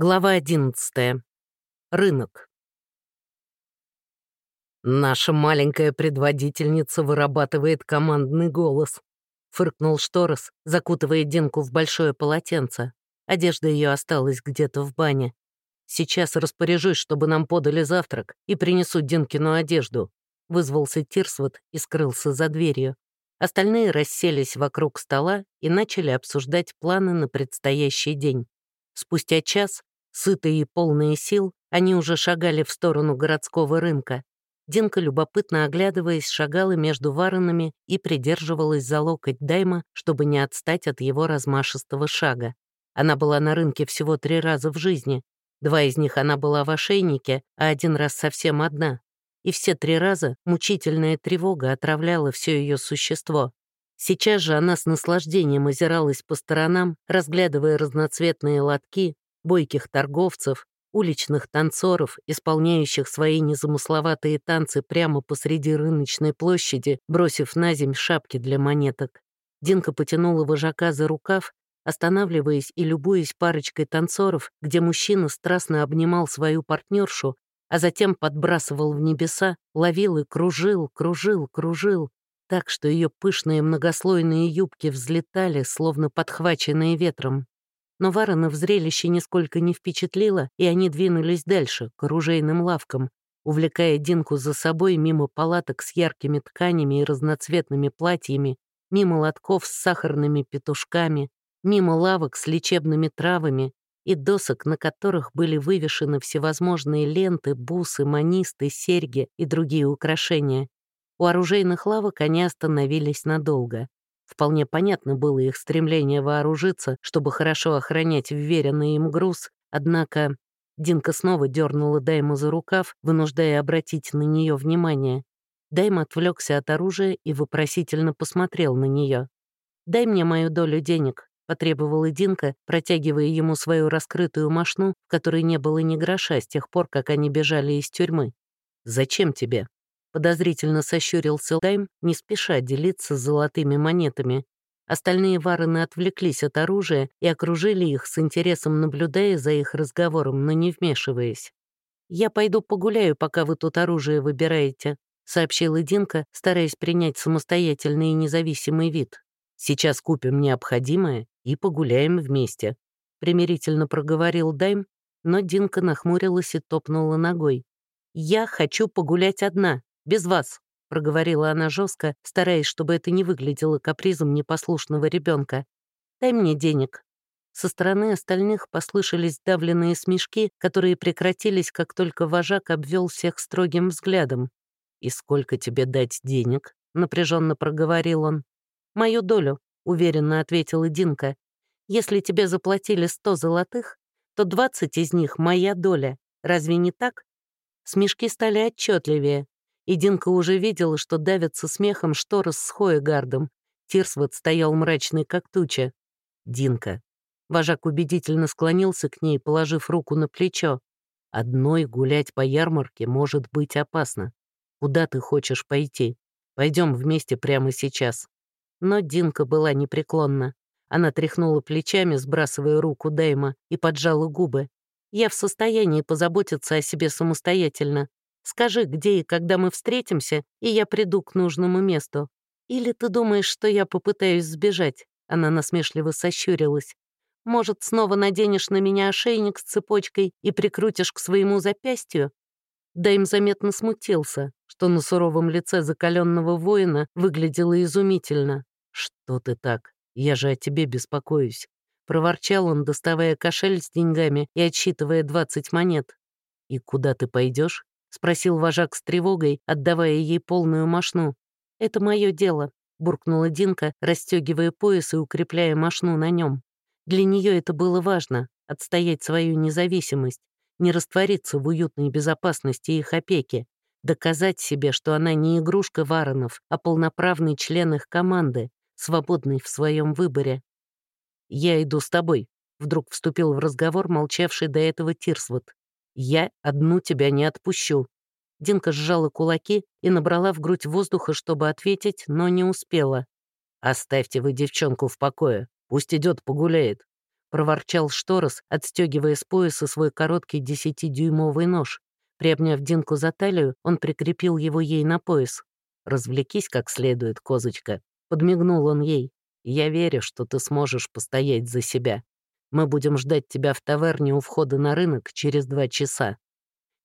Глава 11. Рынок. «Наша маленькая предводительница вырабатывает командный голос», — фыркнул Шторос, закутывая Динку в большое полотенце. Одежда ее осталась где-то в бане. «Сейчас распоряжусь, чтобы нам подали завтрак и принесу Динкину одежду», — вызвался Тирсвот и скрылся за дверью. Остальные расселись вокруг стола и начали обсуждать планы на предстоящий день. Спустя час Сытые и полные сил, они уже шагали в сторону городского рынка. Динка, любопытно оглядываясь, шагала между варонами и придерживалась за локоть Дайма, чтобы не отстать от его размашистого шага. Она была на рынке всего три раза в жизни. Два из них она была в ошейнике, а один раз совсем одна. И все три раза мучительная тревога отравляла все ее существо. Сейчас же она с наслаждением озиралась по сторонам, разглядывая разноцветные лотки, бойких торговцев, уличных танцоров, исполняющих свои незамысловатые танцы прямо посреди рыночной площади, бросив на земь шапки для монеток. Динка потянула вожака за рукав, останавливаясь и любуясь парочкой танцоров, где мужчина страстно обнимал свою партнершу, а затем подбрасывал в небеса, ловил и кружил, кружил, кружил, так что ее пышные многослойные юбки взлетали, словно подхваченные ветром. Но Варона в зрелище нисколько не впечатлило, и они двинулись дальше, к оружейным лавкам, увлекая Динку за собой мимо палаток с яркими тканями и разноцветными платьями, мимо лотков с сахарными петушками, мимо лавок с лечебными травами и досок, на которых были вывешены всевозможные ленты, бусы, манисты, серьги и другие украшения. У оружейных лавок они остановились надолго. Вполне понятно было их стремление вооружиться, чтобы хорошо охранять вверенный им груз, однако Динка снова дернула Дайма за рукав, вынуждая обратить на нее внимание. Дайм отвлекся от оружия и вопросительно посмотрел на нее. «Дай мне мою долю денег», — потребовала Динка, протягивая ему свою раскрытую мошну, в которой не было ни гроша с тех пор, как они бежали из тюрьмы. «Зачем тебе?» Подозрительно сощурился Дайм, не спеша делиться золотыми монетами. Остальные варены отвлеклись от оружия и окружили их с интересом, наблюдая за их разговором, но не вмешиваясь. «Я пойду погуляю, пока вы тут оружие выбираете», — сообщила Динка, стараясь принять самостоятельный и независимый вид. «Сейчас купим необходимое и погуляем вместе», — примирительно проговорил Дайм, но Динка нахмурилась и топнула ногой. «Я хочу погулять одна», без вас», — проговорила она жестко, стараясь, чтобы это не выглядело капризом непослушного ребенка. «Дай мне денег». Со стороны остальных послышались давленные смешки, которые прекратились, как только вожак обвел всех строгим взглядом. «И сколько тебе дать денег?» — напряженно проговорил он. «Мою долю», — уверенно ответила Динка. «Если тебе заплатили сто золотых, то двадцать из них — моя доля. Разве не так?» Смешки стали отчетливее, и Динка уже видела, что давятся смехом Шторос с Хоегардом. Тирсвот стоял мрачный, как туча. «Динка». Вожак убедительно склонился к ней, положив руку на плечо. «Одной гулять по ярмарке может быть опасно. Куда ты хочешь пойти? Пойдем вместе прямо сейчас». Но Динка была непреклонна. Она тряхнула плечами, сбрасывая руку Дэйма, и поджала губы. «Я в состоянии позаботиться о себе самостоятельно. Скажи, где и когда мы встретимся, и я приду к нужному месту. Или ты думаешь, что я попытаюсь сбежать?» Она насмешливо сощурилась. «Может, снова наденешь на меня ошейник с цепочкой и прикрутишь к своему запястью?» Дайм заметно смутился, что на суровом лице закаленного воина выглядело изумительно. «Что ты так? Я же о тебе беспокоюсь», — проворчал он, доставая кошель с деньгами и отсчитывая двадцать монет. «И куда ты пойдешь? — спросил вожак с тревогой, отдавая ей полную мошну. «Это мое дело», — буркнула Динка, расстегивая пояс и укрепляя мошну на нем. Для нее это было важно — отстоять свою независимость, не раствориться в уютной безопасности их опеки, доказать себе, что она не игрушка Варонов, а полноправный член их команды, свободный в своем выборе. «Я иду с тобой», — вдруг вступил в разговор молчавший до этого Тирсвот. «Я одну тебя не отпущу». Динка сжала кулаки и набрала в грудь воздуха, чтобы ответить, но не успела. «Оставьте вы девчонку в покое. Пусть идет погуляет. — проворчал Шторос, отстегивая с пояса свой короткий десятидюймовый нож. Приобняв Динку за талию, он прикрепил его ей на пояс. «Развлекись как следует, козочка», — подмигнул он ей. «Я верю, что ты сможешь постоять за себя. Мы будем ждать тебя в таверне у входа на рынок через два часа».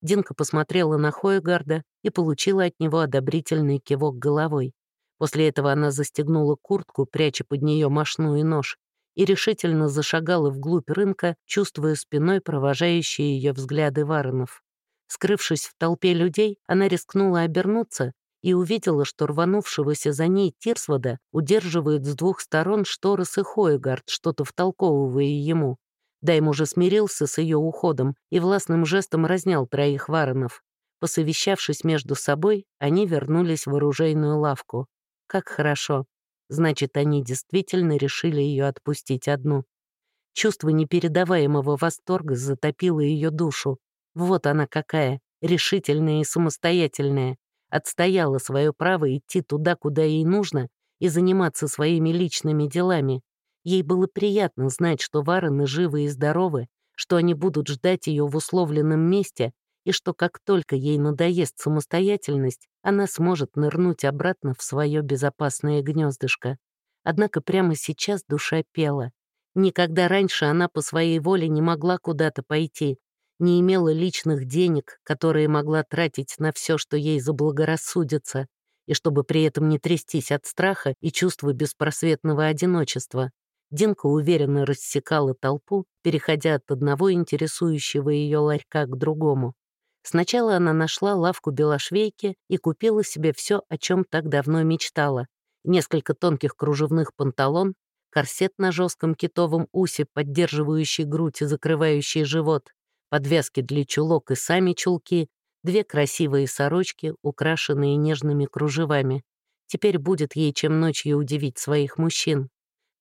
Динка посмотрела на Хоегарда и получила от него одобрительный кивок головой. После этого она застегнула куртку, пряча под нее мошну и нож, и решительно зашагала вглубь рынка, чувствуя спиной провожающие ее взгляды Варонов. Скрывшись в толпе людей, она рискнула обернуться и увидела, что рванувшегося за ней Тирсвода удерживает с двух сторон Шторос и Хоегард, что-то втолковывая ему. Дайм уже смирился с ее уходом и властным жестом разнял троих Варонов. Посовещавшись между собой, они вернулись в оружейную лавку. Как хорошо. Значит, они действительно решили ее отпустить одну. Чувство непередаваемого восторга затопило ее душу. Вот она какая, решительная и самостоятельная. Отстояла свое право идти туда, куда ей нужно, и заниматься своими личными делами. Ей было приятно знать, что Варены живы и здоровы, что они будут ждать ее в условленном месте, и что как только ей надоест самостоятельность, она сможет нырнуть обратно в свое безопасное гнездышко. Однако прямо сейчас душа пела. Никогда раньше она по своей воле не могла куда-то пойти, не имела личных денег, которые могла тратить на все, что ей заблагорассудится, и чтобы при этом не трястись от страха и чувства беспросветного одиночества. Динка уверенно рассекала толпу, переходя от одного интересующего ее ларька к другому. Сначала она нашла лавку белошвейки и купила себе все, о чем так давно мечтала. Несколько тонких кружевных панталон, корсет на жестком китовом усе, поддерживающий грудь и закрывающий живот, подвязки для чулок и сами чулки, две красивые сорочки, украшенные нежными кружевами. Теперь будет ей чем ночью удивить своих мужчин.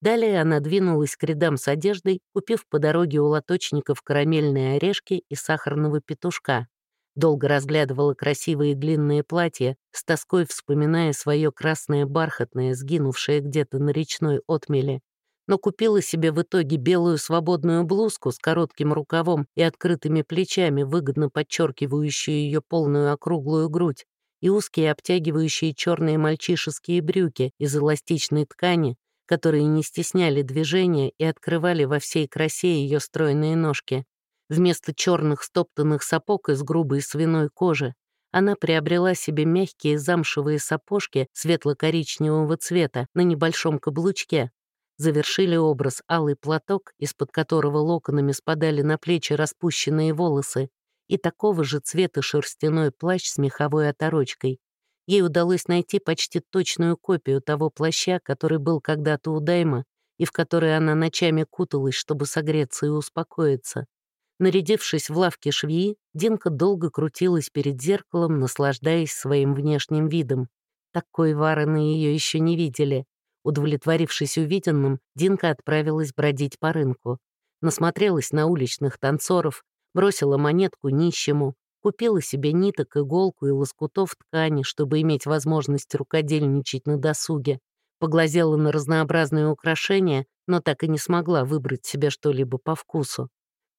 Далее она двинулась к рядам с одеждой, купив по дороге у лоточников карамельные орешки и сахарного петушка. Долго разглядывала красивые длинные платья, с тоской вспоминая свое красное бархатное, сгинувшее где-то на речной отмеле. Но купила себе в итоге белую свободную блузку с коротким рукавом и открытыми плечами, выгодно подчеркивающую ее полную округлую грудь, и узкие обтягивающие черные мальчишеские брюки из эластичной ткани, которые не стесняли движения и открывали во всей красе ее стройные ножки. Вместо черных стоптанных сапог из грубой свиной кожи она приобрела себе мягкие замшевые сапожки светло-коричневого цвета на небольшом каблучке. Завершили образ алый платок, из-под которого локонами спадали на плечи распущенные волосы, и такого же цвета шерстяной плащ с меховой оторочкой. Ей удалось найти почти точную копию того плаща, который был когда-то у Дайма, и в который она ночами куталась, чтобы согреться и успокоиться. Нарядившись в лавке швеи, Динка долго крутилась перед зеркалом, наслаждаясь своим внешним видом. Такой варены ее еще не видели. Удовлетворившись увиденным, Динка отправилась бродить по рынку. Насмотрелась на уличных танцоров, бросила монетку нищему, купила себе ниток, иголку и лоскутов ткани, чтобы иметь возможность рукодельничать на досуге, поглазела на разнообразные украшения, но так и не смогла выбрать себе что-либо по вкусу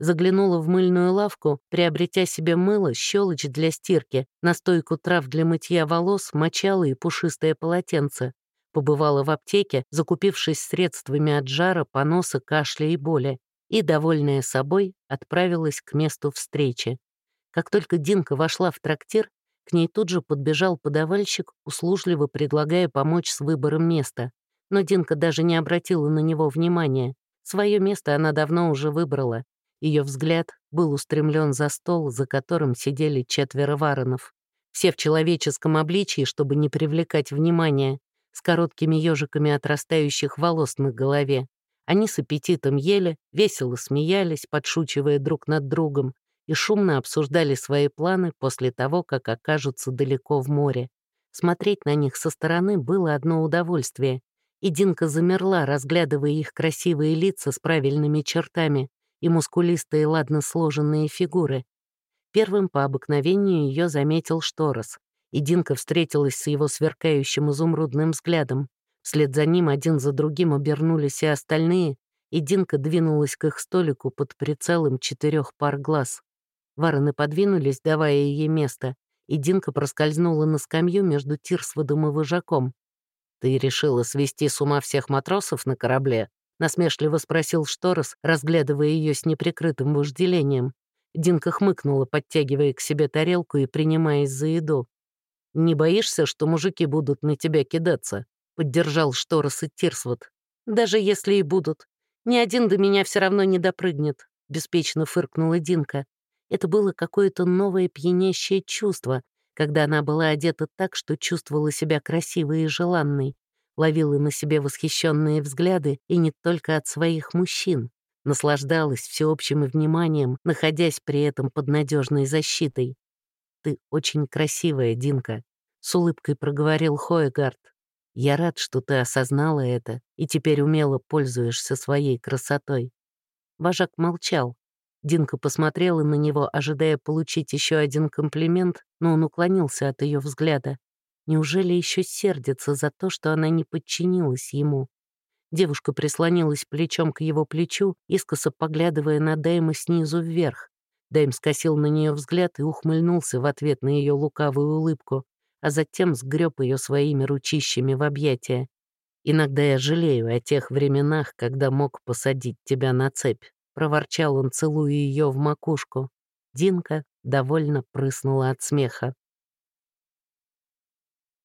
заглянула в мыльную лавку, приобретя себе мыло, щелочь для стирки, настойку трав для мытья волос, мочало и пушистое полотенце. Побывала в аптеке, закупившись средствами от жара, поноса, кашля и боли, и, довольная собой, отправилась к месту встречи. Как только Динка вошла в трактир, к ней тут же подбежал подавальщик, услужливо предлагая помочь с выбором места. Но Динка даже не обратила на него внимания. Свое место она давно уже выбрала. Ее взгляд был устремлен за стол, за которым сидели четверо варонов. Все в человеческом обличии, чтобы не привлекать внимания, с короткими ежиками отрастающих волос на голове. Они с аппетитом ели, весело смеялись, подшучивая друг над другом, и шумно обсуждали свои планы после того, как окажутся далеко в море. Смотреть на них со стороны было одно удовольствие, и Динка замерла, разглядывая их красивые лица с правильными чертами, и мускулистые ладно сложенные фигуры. Первым по обыкновению ее заметил Шторос, и Динка встретилась с его сверкающим изумрудным взглядом. Вслед за ним один за другим обернулись и остальные, и Динка двинулась к их столику под прицелом четырех пар глаз. Вороны подвинулись, давая ей место, и Динка проскользнула на скамью между Тирсводом и Выжаком. «Ты решила свести с ума всех матросов на корабле?» — насмешливо спросил Шторос, разглядывая ее с неприкрытым вожделением. Динка хмыкнула, подтягивая к себе тарелку и принимаясь за еду. «Не боишься, что мужики будут на тебя кидаться?» — поддержал Шторос и Тирсвуд. «Даже если и будут. Ни один до меня все равно не допрыгнет», — беспечно фыркнула Динка. Это было какое-то новое пьянящее чувство, когда она была одета так, что чувствовала себя красивой и желанной, ловила на себе восхищенные взгляды и не только от своих мужчин, наслаждалась всеобщим вниманием, находясь при этом под надежной защитой. «Ты очень красивая, Динка», — с улыбкой проговорил Хоегард. «Я рад, что ты осознала это и теперь умело пользуешься своей красотой». Вожак молчал. Динка посмотрела на него, ожидая получить еще один комплимент, но он уклонился от ее взгляда. Неужели еще сердится за то, что она не подчинилась ему? Девушка прислонилась плечом к его плечу, искоса поглядывая на Дэйма снизу вверх. Дэйм скосил на нее взгляд и ухмыльнулся в ответ на ее лукавую улыбку, а затем сгреб ее своими ручищами в объятия. «Иногда я жалею о тех временах, когда мог посадить тебя на цепь», — проворчал он, целуя ее в макушку. Динка довольно прыснула от смеха.